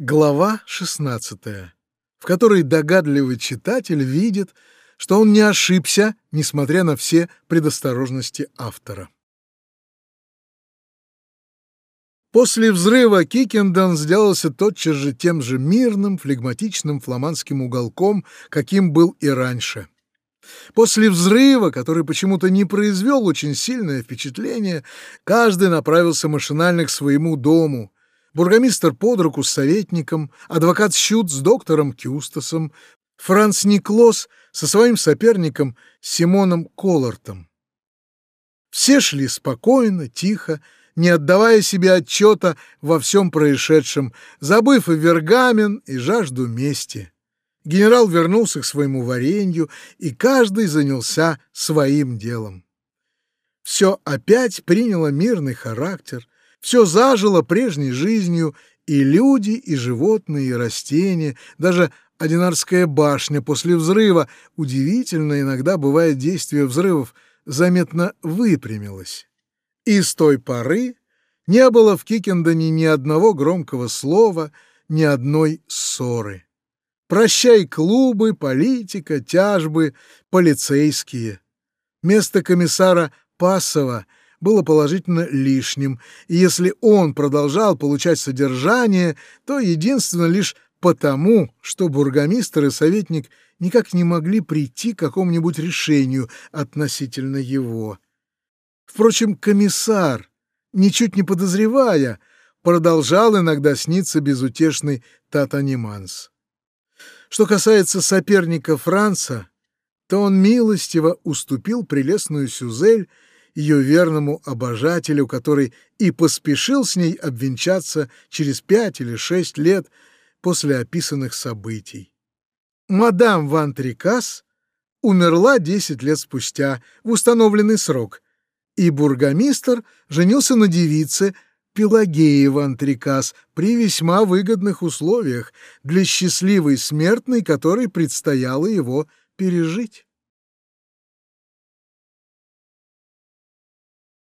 Глава 16, в которой догадливый читатель видит, что он не ошибся, несмотря на все предосторожности автора. После взрыва Кикендон сделался тотчас же тем же мирным, флегматичным фламандским уголком, каким был и раньше. После взрыва, который почему-то не произвел очень сильное впечатление, каждый направился машинально к своему дому, бургомистр под руку с советником, адвокат Щут с доктором Кюстасом, Франц Никлос со своим соперником Симоном Коллартом. Все шли спокойно, тихо, не отдавая себе отчета во всем происшедшем, забыв и вергамен, и жажду мести. Генерал вернулся к своему варенью, и каждый занялся своим делом. Все опять приняло мирный характер, все зажило прежней жизнью, и люди, и животные, и растения, даже Одинарская башня после взрыва, удивительно иногда бывает действие взрывов, заметно выпрямилась. И с той поры не было в Кикендоне ни одного громкого слова, ни одной ссоры. Прощай клубы, политика, тяжбы, полицейские. Место комиссара Пасова — было положительно лишним, и если он продолжал получать содержание, то единственно лишь потому, что бургомистр и советник никак не могли прийти к какому-нибудь решению относительно его. Впрочем, комиссар, ничуть не подозревая, продолжал иногда сниться безутешный Татаниманс. Что касается соперника Франца, то он милостиво уступил прелестную Сюзель ее верному обожателю, который и поспешил с ней обвенчаться через пять или шесть лет после описанных событий. Мадам Ван Трикас умерла десять лет спустя в установленный срок, и бургомистр женился на девице Пелагеи Ван Трикас при весьма выгодных условиях для счастливой смертной, которой предстояло его пережить.